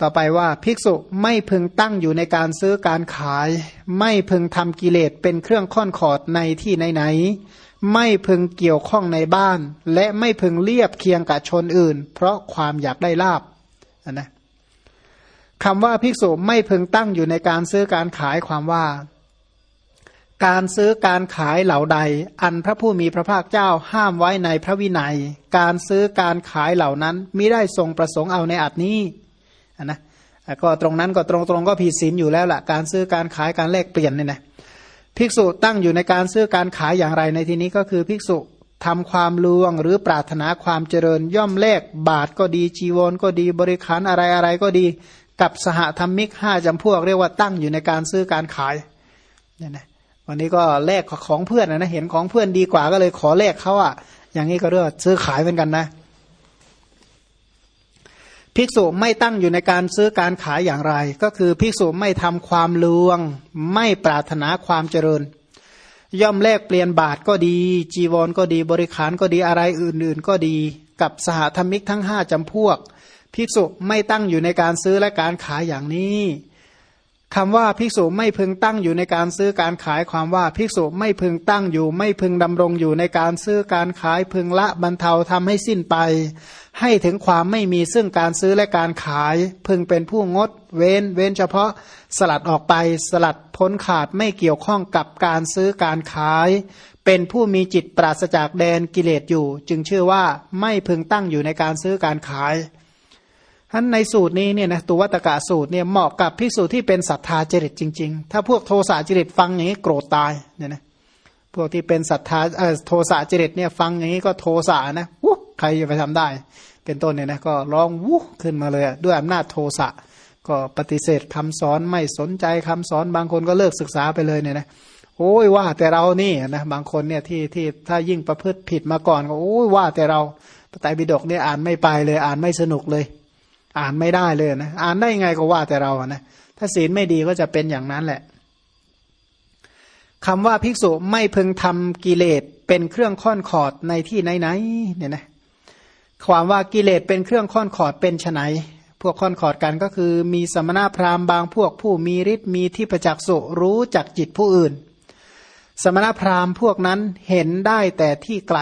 ต่อไปว่าภิกษุไม่พึงตั้งอยู่ในการซื้อการขาย ไม่พึงทำกิเลสเป็นเครื่องค่อนขอดในที่ไหนๆไม่พึงเกี่ยวข้องในบ้าน และไม่พึงเลียบเคียงกับชนอื่น เพราะความอยากได้ลาบนะคำว่าภิกษุไม่พึงตั้งอยู่ในการซื้อการขายความว่า การซื้อการขายเหล่าใด อันพระผู้มีพระภาคเจ้าห้ามไว้ในพระวินัย การซื้อการขายเหล่านั้นมิได้ทรงประสงค์เอาในอัดนี้ นะก็ตรงนั้นก็ตรงตรงก็ผิดศีลอยู่แล้วละ่ะการซื้อการขายการแลกเปลี่ยนเนี่ยนะภิกษุตั้งอยู่ในการซื้อการขายอย่างไรในที่นี้ก็คือภิกษุทำความลวงหรือปรารถนาความเจริญย่อมแลกบาทก็ดีจีวรก็ดีบริขารอะไรอะไรก็ดีกับสหธรรมิกห้าจำพวกเรียกว่าตั้งอยู่ในการซื้อการขายเนี่ยนะวันนี้ก็แลกของเพื่อนนะเห็นของเพื่อนดีกว่าก็เลยขอแลกเขาอะ่ะ อย่างนี้ก็เรียกซื้อขายเหมือนกันนะ ภิกษุไม่ตั้งอยู่ในการซื้อการขายอย่างไร ก็คือภิกษุไม่ทำความลวง ไม่ปรารถนาความเจริญ ย่อมแลกเปลี่ยนบาทก็ดี จีวรก็ดีบริขารก็ดีอะไรอื่นๆก็ดี กับสหธรรมิกทั้งห้าจำพวก ภิกษุไม่ตั้งอยู่ในการซื้อและการขายอย่างนี้ คำว่าภิกษุไม่พึงตั้งอยู่ในการซื้อการขายความว่าภิกษุไม่พึงตั้งอยู่ ไม่พึงดำรงอยู่ในการซื้อการขายพึงละบรรเทาทำให้สิ้นไป ให้ถึงความไม่มีซึ่งการซื้อและการขาย พึงเป็นผู้งด เว้น เว้นเฉพาะสลัดออกไปสลัดพ้นขาดไม่เกี่ยวข้องกับการซื้อการขาย เป็นผู้มีจิตปราศจากแดนกิเลสอยู่ จึงชื่อว่าไม่พึงตั้งอยู่ในการซื้อการขาย ท่านในสูตรนี้เนี่ยนะตัววัตกะสูตรเนี่ยเหมาะกับภิกษุที่เป็นศรัทธาจริตจริง ๆ ถ้าพวกโทสะจริตฟังอย่างนี้โกรธตายเนี่ยนะพวกที่เป็นศรัทธาเออโทสะจริตเนี่ยฟังอย่างนี้ก็โทสะนะวุ้ใครจะไปทำได้ เป็นต้นเนี่ยนะก็ร้องวุ้ขึ้นมาเลยด้วยอำนาจโทสะก็ปฏิเสธคำสอนไม่สนใจคำสอนบางคนก็เลิกศึกษาไปเลยเนี่ยนะโอ้ยว่าแต่เรานี่นะบางคนเนี่ยที่ที่ถ้ายิ่งประพฤติผิดมาก่อนก็โอ้ยว่าแต่เราพระไตรปิฎกเนี่ยอ่านไม่ไปเลยอ่านไม่สนุกเลย อ่านไม่ได้เลยนะอ่านได้ไงก็ว่าแต่เรานะถ้าศีลไม่ดีก็จะเป็นอย่างนั้นแหละคำว่าภิกษุไม่พึงทำกิเลสเป็นเครื่องค่อนขอดในที่ไหนๆเนี่ยนะความว่ากิเลสเป็นเครื่องค่อนขอดเป็นไนพวกค่อนขอดกันก็คือมีสมณะพราหมณ์บางพวกผู้มีฤทธิ์มีที่ประจักษ์สุรู้จักจิตผู้อื่น สมณพราหมณ์พวกนั้นเห็นได้แต่ที่ไกล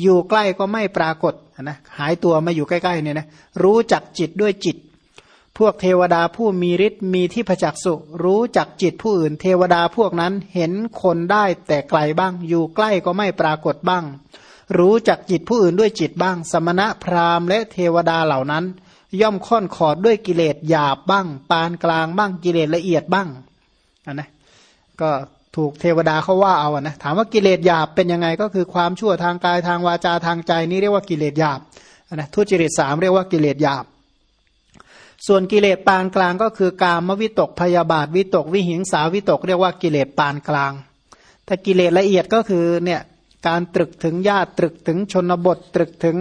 อยู่ใกล้ก็ไม่ปรากฏ นะหายตัวมาอยู่ใกล้ๆเนี่ยนะรู้จักจิตด้วยจิต พวกเทวดาผู้มีฤทธิ์มีที่ประจักษ์สุรู้จักจิตผู้อื่น เทวดาพวกนั้นเห็นคนได้แต่ไกลบ้าง อยู่ใกล้ก็ไม่ปรากฏบ้าง รู้จักจิตผู้อื่นด้วยจิตบ้าง สมณะพราหมณ์และเทวดาเหล่านั้น ย่อมค่อนขอดด้วยกิเลสหยาบบ้าง ปานกลางบ้างกิเลสละเอียดบ้างนะก็ ถูกเทวดาเขาว่าเอาอะนะถามว่ากิเลสหยาบเป็นยังไงก็คือความชั่วทางกายทางวาจาทางใจนี่เรียกว่ากิเลสหยาบนะทุจริตสามเรียกว่ากิเลสหยาบ ส่วนกิเลสปานกลางก็คือ กามวิตกพยาบาทวิตก วิหิงสาวิตก เรียกว่ากิเลสปานกลาง ถ้ากิเลสละเอียดก็คือเนี่ยการตรึกถึงญาติตรึกถึงชนบทตรึกถึง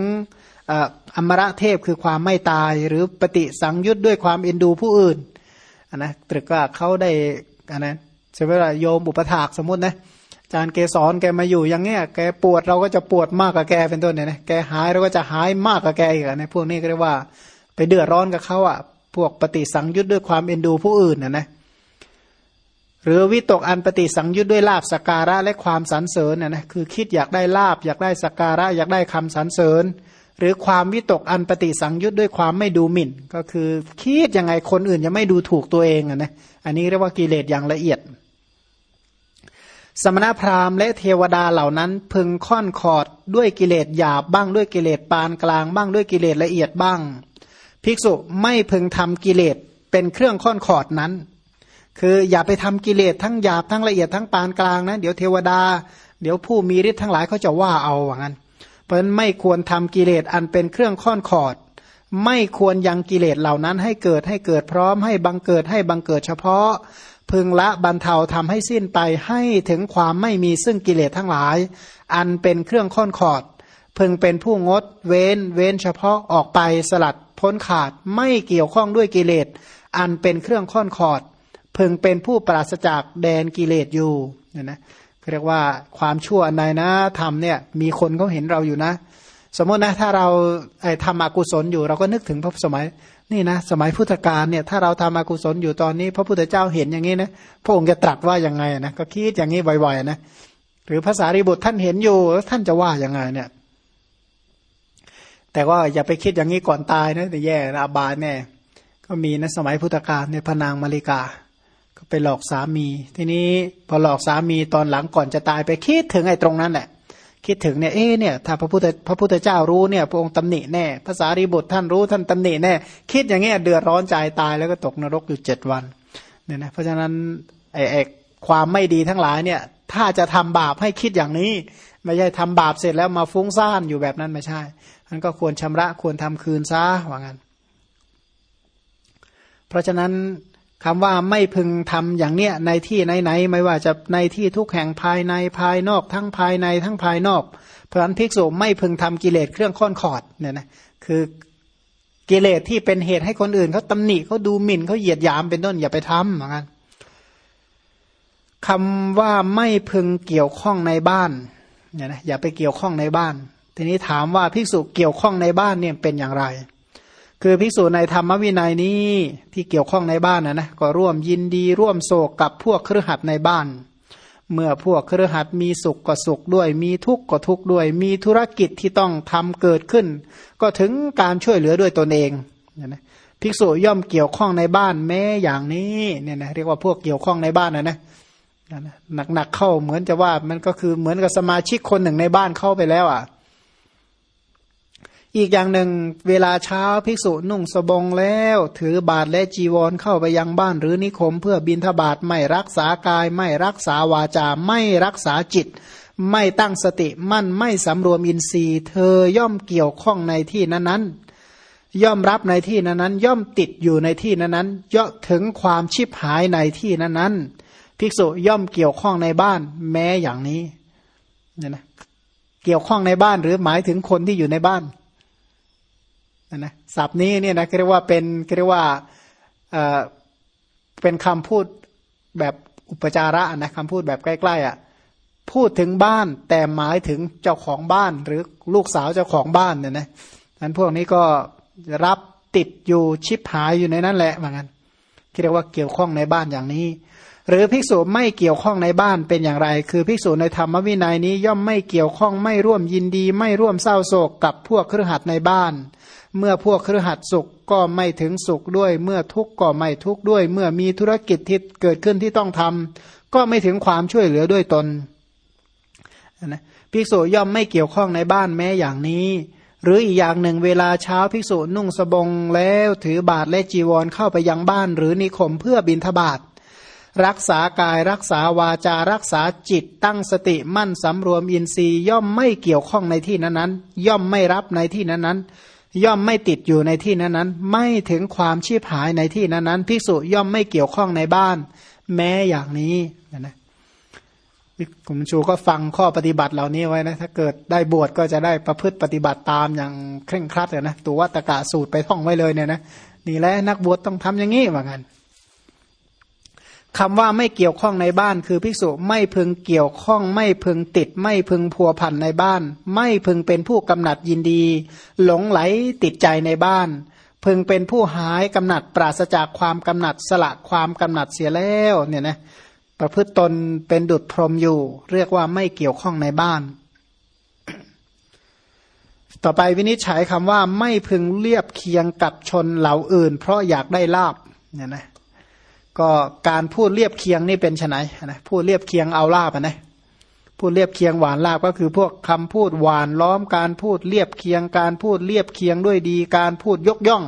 อมระเทพคือความไม่ตาย หรือปฏิสังยุตด้วยความเอ็นดูผู้อื่นนนะตรึกว่าเขาได้อันนะ ใช่ไหมล่ะโยมอุปถากสมมตินะจารย์เกสอนแกมาอยู่อย่างเงี้ยแกปวดเราก็จะปวดมากกว่าแกเป็นต้นเนี่ยนะแกหายเราก็จะหายมากกว่าแกอีกนะพวกนี้ก็เรียกว่า ไปเดือดร้อนกับเขาอะพวกปฏิสังยุตด้วยความเอ็นดูผู้อื่นนะนะหรือวิตกอันปฏิสังยุตด้วยลาบสการะและความสรรเสริญนะนะคือคิดอยากได้ลาบอยากได้สการะอยากได้คำสรรเสริญ หรือความวิตกอันปฏิสังยุตด้วยความไม่ดูหมิ่น ก็คือคิดยังไงคนอื่นจะไม่ดูถูกตัวเองอะนะอันนี้เรียกว่ากิเลสอย่างละเอียด สมณพราหมณ์และเทวดาเหล่านั้น พึงค่อนขอดด้วยกิเลสหยาบบ้างด้วยกิเลสปานกลางบ้างด้วยกิเลสละเอียดบ้าง ภิกษุไม่พึงทำกิเลสเป็นเครื่องค่อนขอดนั้น คืออย่าไปทำกิเลสทั้งหยาบทั้งละเอียดทั้งปานกลางนะเดี๋ยวเทวดา เดี๋ยวผู้มีฤทธิ์ทั้งหลายเขาจะว่าเอาว่างั้น เพราะฉะนั้นไม่ควรทำกิเลสอันเป็นเครื่องค่อนขอด ไม่ควรยังกิเลสเหล่านั้นให้เกิดให้เกิดพร้อมให้บังเกิดให้บังเกิดเฉพาะ พึงละบรรเทาทำให้สิ้นไปให้ถึงความไม่มีซึ่งกิเลสทั้งหลาย อันเป็นเครื่องค่อนขอด พึงเป็นผู้งด เว้น เว้นเฉพาะออกไปสลัดพ้นขาดไม่เกี่ยวข้องด้วยกิเลส อันเป็นเครื่องค่อนขอด พึงเป็นผู้ปราศจากแดนกิเลสอยู่เนี่ยนะเรียกว่าความชั่วอันใดนะทำเนี่ยมีคนเขาเห็นเราอยู่นะ สมมตินะถ้าเราทำอกุศลอยู่เราก็นึกถึงพระสมัย นี่นะสมัยพุทธกาลเนี่ยถ้าเราทำอกุศลอยู่ตอนนี้ พระพุทธเจ้าเห็นอย่างนี้นะพระองค์จะตรัสว่ายังไงนะก็คิดอย่างนี้บ่อยๆนะหรือภาษาริบุตรท่านเห็นอยู่ท่านจะว่ายังไงเนี่ย แต่ว่าอย่าไปคิดอย่างนี้ก่อนตายนะแต่แย่อาบายแน่ก็มีนะสมัยพุทธกาลในพนางมาริกา ก็ไปหลอกสามี ทีนี้พอหลอกสามีตอนหลังก่อนจะตายไปคิดถึงไอ้ตรงนั้นแหละ คิดถึงเนี่ยเอ๊เนี่ยถ้าพระพุทธพระพุทธเจ้ารู้เนี่ยพระองค์ตำหนิแน่ภาษารีบุตรท่านรู้ท่านตำหนิแน่คิดอย่างเงี้ยเดือดร้อนใจตายแล้วก็ตกนรกอยู่เจ็ดวันเนี่ยนะเพราะฉะนั้นไอ้ความไม่ดีทั้งหลายเนี่ยถ้าจะทำบาปให้คิดอย่างนี้ ไม่ใช่ทำบาปเสร็จแล้วมาฟุ้งซ่านอยู่แบบนั้นไม่ใช่มันก็ควรชำระควรทำคืนซะว่างั้น เพราะฉะนั้น คำว่าไม่พึงทำอย่างเนี้ยในที่ไหนๆไม่ว่าจะในที่ทุกแห่งภายในภายนอก ทั้งภายในทั้งภายนอกเพราะนั้นภิกษุไม่พึงทำกิเลสเครื่องค้อนขอดเนี่ยนะคือกิเลสที่เป็นเหตุให้คนอื่นเขาตำหนิเขาดูหมิ่นเขาเหยียดหยามเป็นต้นอย่าไปทำเหมือนกันคำว่าไม่พึงเกี่ยวข้องในบ้านเนี่ยนะอย่าไปเกี่ยวข้องในบ้าน ทีนี้ถามว่าภิกษุเกี่ยวข้องในบ้านเนี่ยเป็นอย่างไร คือภิกษุในธรรมวินัยนี้ที่เกี่ยวข้องในบ้านนะนะก็ร่วมยินดีร่วมโศกกับพวกเครือขัดในบ้าน เมื่อพวกเครือขัดมีสุขก็สุขด้วย มีทุกข์ก็ทุกข์ด้วย มีธุรกิจที่ต้องทำเกิดขึ้น ก็ถึงการช่วยเหลือด้วยตนเองนะภิกษุย่อมเกี่ยวข้องในบ้านแม้อย่างนี้เนี่ยนะเรียกว่าพวกเกี่ยวข้องในบ้านนะนะหนักๆเข้าเหมือนจะว่ามันก็คือเหมือนกับสมาชิกคนหนึ่งในบ้านเข้าไปแล้วอะ อีกอย่างหนึ่งเวลาเช้าภิกษุนุ่งสบงแล้ว ถือบาทและจีวรเข้าไปยังบ้านหรือนิคม เพื่อบินทบาทไม่รักษากาย ไม่รักษาวาจาไม่รักษาจิต ไม่ตั้งสติมั่นไม่สำรวมอินทรีย์ เธอย่อมเกี่ยวข้องในที่นั้นๆย่อมรับในที่นั้นๆย่อมติดอยู่ในที่นั้นๆย่อถึงความชิบหายในที่นั้นๆภิกษุย่อมเกี่ยวข้องในบ้านแม้อย่างนี้เนี่ยนะเกี่ยวข้องในบ้านหรือหมายถึงคนที่อยู่ในบ้าน นะศัพท์นี้เนี่ยนะเรียกว่าเป็นเรียกว่าเอ่อเป็นคำพูดแบบอุปจาระนะคำพูดแบบใกล้ๆอะพูดถึงบ้านแต่หมายถึงเจ้าของบ้านหรือลูกสาวเจ้าของบ้านเนี่ยนะนั้นพวกนี้ก็รับติดอยู่ชิบหายอยู่ในนั้นแหละเหมือนกันเรียกว่าเกี่ยวข้องในบ้านอย่างนี้ หรือภิกษุไม่เกี่ยวข้องในบ้านเป็นอย่างไร คือภิกษุในธรรมวินัยนี้ย่อมไม่เกี่ยวข้องไม่ร่วมยินดี ไม่ร่วมเศร้าโศกกับพวกเครือขัดในบ้าน เมื่อพวกครหัสสุขก็ไม่ถึงสุขด้วย เมื่อทุกข์ก็ไม่ทุกข์ด้วย เมื่อมีธุรกิจที่เกิดขึ้นที่ต้องทำก็ไม่ถึงความช่วยเหลือด้วยตนนะภิกษุย่อมไม่เกี่ยวข้องในบ้านแม้อย่างนี้ หรืออีกอย่างหนึ่งเวลาเช้าภิกษุนุ่งสบงแล้วถือบาทและจีวรเข้าไปยังบ้านหรือนิคมเพื่อบินทบาทรักษากายรักษาวาจารักษาจิตตั้งสติมั่นสำรวมอินทรีย์ย่อมไม่เกี่ยวข้องในที่นั้นๆ ย่อมไม่รับในที่นั้นๆ ย่อมไม่ติดอยู่ในที่นั้นนั้นไม่ถึงความชีพหายในที่นั้นนั้นภิกษุย่อมไม่เกี่ยวข้องในบ้าน แม้อย่างนี้นะคุณชูก็ฟังข้อปฏิบัติเหล่านี้ไว้นะถ้าเกิดได้บวชก็จะได้ประพฤติปฏิบัติตามอย่างเคร่งครัดเลยนะตัววัตกะสูตรไปท่องไว้เลยเนี่ยนะนี่แหละนักบวชต้องทำอย่างนี้เหมือนกัน คำว่าไม่เกี่ยวข้องในบ้าน คือภิกษุไม่พึงเกี่ยวข้อง ไม่พึงติด ไม่พึงพัวพันในบ้าน ไม่พึงเป็นผู้กำหนัดยินดี หลงไหลติดใจในบ้าน พึงเป็นผู้หายกำหนัดปราศจากความกำหนัดสละความกำหนัดเสียแล้วเนี่ยนะประพฤติตนเป็นดุจพรมอยู่ เรียกว่าไม่เกี่ยวข้องในบ้าน ต่อไปวินิจฉัยคำว่าไม่พึงเรียบเคียงกับชนเหล่าอื่น เพราะอยากได้ลาบเนี่ยนะ ก็การพูดเรียบเคียงนี่เป็นไนนะพูดเรียบเคียงเอาลาบนะพูดเรียบเคียงหวานลาบก็คือพวกคำพูดหวานล้อมการพูดเรียบเคียงการพูดเรียบเคียงด้วยดี การพูดยกย่อง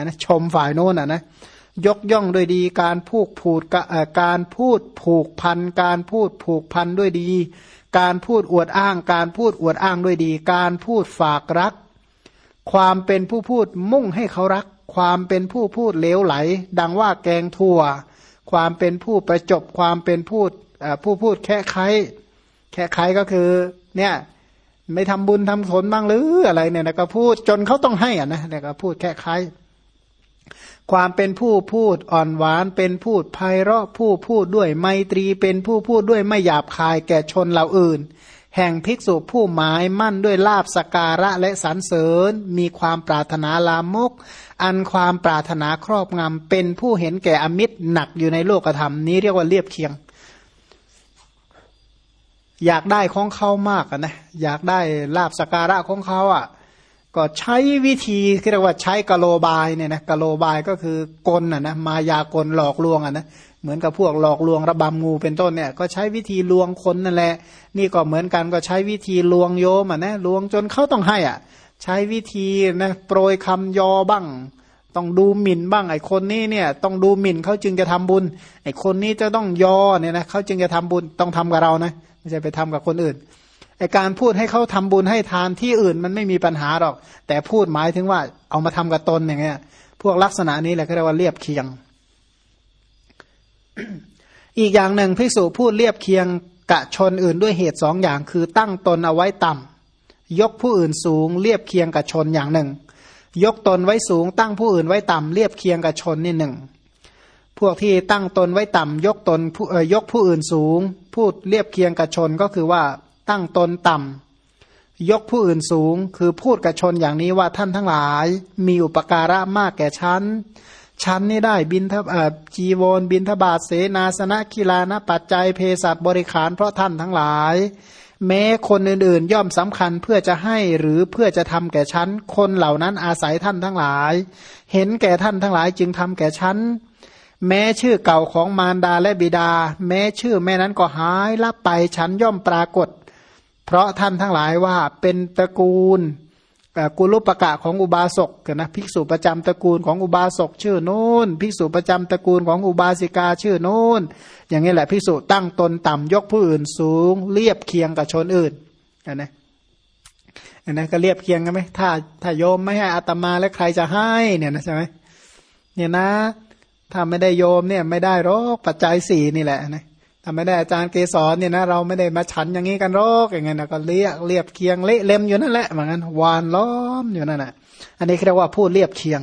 นะชมฝ่ายโน้นอะนะยกย่องด้วยดี การพูดผูดการพูดผูกพัน การพูดผูกพันด้วยดี การพูดอวดอ้าง การพูดอวดอ้างด้วยดี การพูดฝากรัก ความเป็นผู้พูดมุ่งให้เขารัก ความเป็นผู้พูดเลวไหล ดังว่าแกงทั่ว ความเป็นผู้ประจบความเป็นผู้ผู้พูดแค่ไขแค่ไขก็คือเนี่ยไม่ทำบุญทำผลบ้างหรืออะไรเนี่ยนะก็พูดจนเขาต้องให้อะนะแต่ก็พูดแค่ไขความเป็นผู้พูดอ่อนหวานเป็นพูดไพเราะผู้พูดด้วยไมตรีเป็นผู้พูดด้วยไม่หยาบคายแก่ชนเราอื่น แห่งภิกษุผู้หมายมั่นด้วยลาบสการะและสรรเสริญ มีความปรารถนาลามก อันความปรารถนาครอบงำเป็นผู้เห็นแก่อมิตรหนักอยู่ในโลกธรรมนี้เรียกว่าเรียบเคียง อยากได้ของเขามากนะอยากได้ลาบสการะของเขาอะ ก็ใช้วิธีเรียกว่าใช้กะโลบายเนี่ยนะกะโลบายก็คือกลอะนะมายากลหลอกลวงอะนะ เหมือนกับพวกหลอกลวงระบำงูเป็นต้นเนี่ย ก็ใช้วิธีลวงคนนั่นแหละ นี่ก็เหมือนกันก็ใช้วิธีลวงโยมอะนะลวงจนเขาต้องให้อะ ใช้วิธีนะโปรยคำยอบ้าง ต้องดูหมิ่นบ้างไอ้คนนี้เนี่ย ต้องดูหมิ่นเขาจึงจะทำบุญ ไอ้คนนี้จะต้องยอเนี่ยนะเขาจึงจะทำบุญต้องทำกับเรานะไม่ใช่ไปทำกับคนอื่นไอ้การพูดให้เขาทำบุญให้ทานที่อื่นมันไม่มีปัญหาหรอก แต่พูดหมายถึงว่าเอามาทำกับตนอย่างเงี้ย พวกลักษณะนี้แหละเขาเรียกว่าเรียบเคียง อีกอย่างหนึ่งพิสูจพูดเรียบเคียงกะชนอื่นด้วยเหตุสองอย่าง คือตั้งตนเอาไว้ต่ำยกผู้อื่นสูง เรียบเคียงกับชนอย่างหนึ่ง ยกตนไว้สูง ตั้งผู้อื่นไว้ต่ำเรียบเคียงกับชนนี่หนึ่งพวกที่ตั้งตนไว้ต่ำยกตนผู้ยกผู้อื่นสูง พูดเรียบเคียงกับชนก็คือว่าตั้งตนต่ำยกผู้อื่นสูง คือพูดกับชนอย่างนี้ว่าท่านทั้งหลาย มีอุปการะมากแก่ฉัน ชั้นนี่ได้บินทบจีวรบินทบาทเสนาสนะกีฬานะปัจจัยเพศัตบริขารเพราะท่านทั้งหลาย แม้คนอื่นๆ ย่อมสำคัญเพื่อจะให้หรือเพื่อจะทำแก่ฉันคนเหล่านั้นอาศัยท่านทั้งหลาย เห็นแก่ท่านทั้งหลายจึงทำแก่ฉันแม้ชื่อเก่าของมารดาและบิดา แม้ชื่อแม่นั้นก็หายลับไปฉันย่อมปรากฏ เพราะท่านทั้งหลายว่าเป็นตระกูล กุลุปกะของอุบาสกนะภิกษุประจำตระกูลของอุบาสกชื่อโน้นภิกษุประจำตระกูลของอุบาสิกาชื่อโน้นอย่างนี้แหละภิกษุตั้งตนต่ำยกผู้อื่นสูง เรียบเคียงกับชนอื่นนะอันนั้ก็เรียบเคียงกันไหมถ้าถ้าโยมไม่ให้อัตมาแล้วใครจะให้เนี่ยนะใช่ไหมเนี่ยนะ ถ้าไม่ได้โยมเนี่ยไม่ได้หรอกปัจจัยสี่นี่แหละนะ ถ้าไม่ได้อาจารย์เกสรเนี่ยนะเราไม่ได้มาฉันอย่างนี้กันหรอกอย่างเงี้ยนะก็เรียกเรียบเคียงเละเล็มอยู่นั่นแหละเหมือนกันวานล้อมอยู่นั่นแหละอันนี้เรียกว่าพูดเรียบเคียง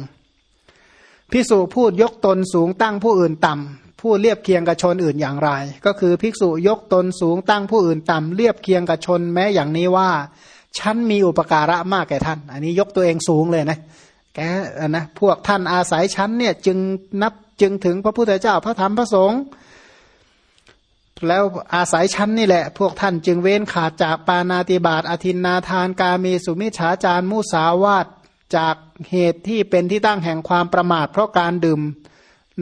พิสูจพูดยกตนสูงตั้งผู้อื่นต่ำพูดเรียบเคียงกับชนอื่นอย่างไร ก็คือภิกษุยกตนสูงตั้งผู้อื่นต่ำเรียบเคียงกับชนแม้อย่างนี้ว่าฉันมีอุปการะมากแก่ท่าน อันนี้ยกตัวเองสูงเลยนะแกนะพวกท่านอาศัยฉันเนี่ยจึงนับจึงถึงพระพุทธเจ้าพระธรรมพระสงฆ์ แล้วอาศัยชั้นนี่แหละ พวกท่านจึงเว้นขาดจากปานาติบาตอธินนาทานกาเมสุมิฉาจารมุสาวาตจากเหตุที่เป็นที่ตั้งแห่งความประมาท เพราะการดื่ม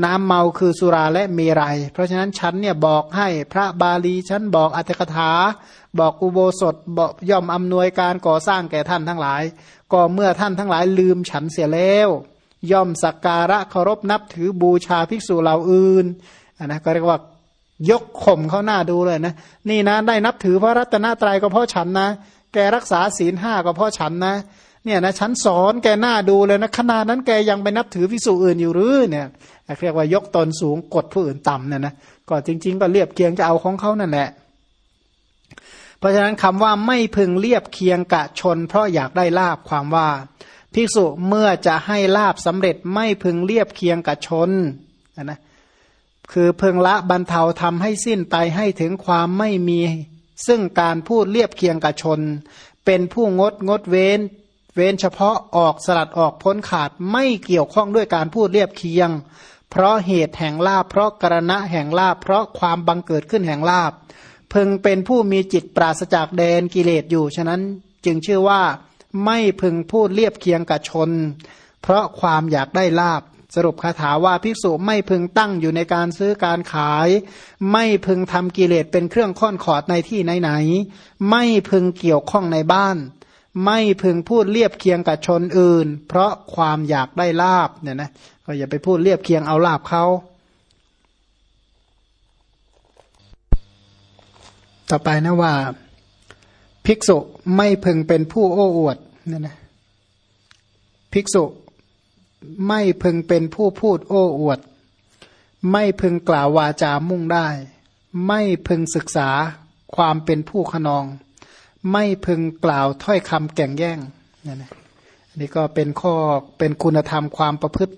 น้ำเมาคือสุราและเมรยัย เพราะฉะนั้นฉันเนี่ยบอกให้พระบาลีฉันบอกอัตถกถา บอกอุโบสถบอกย่อมอำนวยการก่อสร้างแก่ท่านทั้งหลาย ก็เมื่อท่านทั้งหลายลืมฉันเสียแล้ว ย่อมสักการะเคารพนับถือบูชาภิกษุเหล่าอื่นนนะก็เรียกว่า ยกข่มเขาหน้าดูเลยนะนี่นะได้นับถือพระรัตนตรัยก็เพราะฉันนะ แกรักษาศีลห้าก็เพราะฉันนะเนี่ยนะฉันสอนแกหน้าดูเลยนะขนาดนั้นแกยังไปนับถือพิสูจอื่นอยู่หรือเนี่ยเรียกว่ายกตนสูงกดผู้อื่นต่ำเนี่ยนะก็จริง ๆ ก็เรียบเคียงจะเอาของเขานั่นแหละ เพราะฉะนั้นคำว่าไม่พึงเรียบเคียงกะชน เพราะอยากได้ลาบความว่า ภิกษุเมื่อจะให้ลาบสำเร็จไม่พึงเรียบเคียงกะชนนะ คือเพ่งละบรรเทาทำให้สิ้นไปให้ถึงความไม่มี ซึ่งการพูดเรียบเคียงกับชน เป็นผู้งดงดเว้น เว้นเฉพาะออกสลัดออกพ้นขาดไม่เกี่ยวข้องด้วยการพูดเรียบเคียง เพราะเหตุแห่งลาบเพราะกรณะแห่งลาบเพราะความบังเกิดขึ้นแห่งลาบเพึงเป็นผู้มีจิตปราศจากแดนกิเลสอยู่ ฉะนั้นจึงชื่อว่าไม่พึงพูดเรียบเคียงกับชน เพราะความอยากได้ลาบ สรุปคาถาว่าภิกษุไม่พึงตั้งอยู่ในการซื้อการขาย ไม่พึงทำกิเลสเป็นเครื่องค้อนขอดในที่ไหนๆไม่พึงเกี่ยวข้องในบ้าน ไม่พึงพูดเรียบเคียงกับชนอื่น เพราะความอยากได้ลาบเนี่ยนะก็อย่าไปพูดเรียบเคียงเอาลาบเขาต่อไปนะว่า ภิกษุไม่พึงเป็นผู้โอ้อวดเนี่ยนะภิกษุ ไม่พึงเป็นผู้พูดโอ้อวด ไม่พึงกล่าววาจามุ่งได้ ไม่พึงศึกษาความเป็นผู้ขนอง ไม่พึงกล่าวถ้อยคำแก่งแย่งนี่นะอันนี้ก็เป็นข้อเป็นคุณธรรมความประพฤติ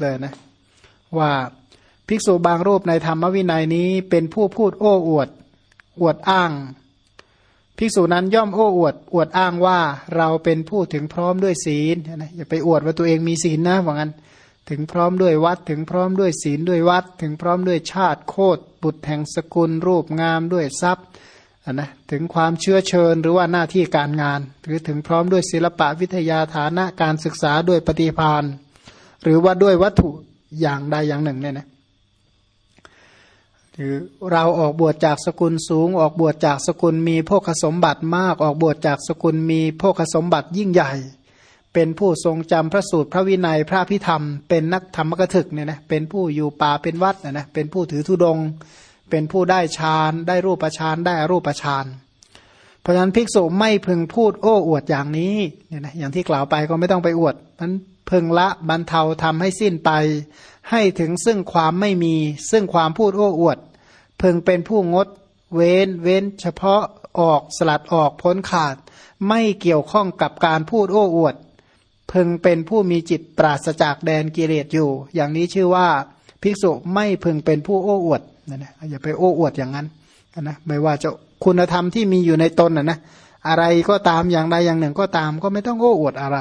เลยนะ ว่าภิกษุบางรูปในธรรมวินัยนี้เป็นผู้พูดโอ้อวด อวดอ้าง ภิกษุนั้นย่อมโอ้อวดอวดอ้างว่าเราเป็นผู้ถึงพร้อมด้วยศีลนะอย่าไปอวดว่าตัวเองมีศีลนะว่างั้น ถึงพร้อมด้วยวัดถึงพร้อมด้วยศีลด้วยวัด ถึงพร้อมด้วยชาติโคตรบุตรแห่งสกุลรูปงามด้วยทรัพย์นะถึงความเชื้อเชิญหรือว่าหน้าที่การงาน หรือถึงพร้อมด้วยศิลปะวิทยาฐานะการศึกษาด้วยปฏิพานหรือว่าด้วยวัตถุอย่างใดอย่างหนึ่งเนี่ยนะ เราออกบวชจากสกุลสูง ออกบวชจากสกุลมีโภคสมบัติมาก ออกบวชจากสกุลมีโภคสมบัติยิ่งใหญ่ เป็นผู้ทรงจำพระสูตรพระวินัยพระพิธรรม เป็นนักธรรมกถึกเนี่ยนะเป็นผู้อยู่ป่าเป็นวัดนะนะเป็นผู้ถือธุดง เป็นผู้ได้ฌานได้รูปฌานได้อรูปฌานเพราะฉะนั้นภิกษุไม่พึงพูดโอ้อวดอย่างนี้เนี่ยนะอย่างที่กล่าวไปก็ไม่ต้องไปอวดนั้นพึงละบรรเทาทำให้สิ้นไป ให้ถึงซึ่งความไม่มี ซึ่งความพูดโอ้อวดพึงเป็นผู้งด เว้น เว้น เฉพาะออกสลัดออกพ้นขาด ไม่เกี่ยวข้องกับการพูดโอ้อวดพึงเป็นผู้มีจิตปราศจากแดนกิเลสอยู่ อย่างนี้ชื่อว่าภิกษุไม่พึงเป็นผู้โอ้อวดนะนะอย่าไปโอ้อวดอย่างนั้นนะไม่ว่าจะคุณธรรมที่มีอยู่ในตนนะนะอะไรก็ตามอย่างใดอย่างหนึ่งก็ตามก็ไม่ต้องโอ้อวดอะไร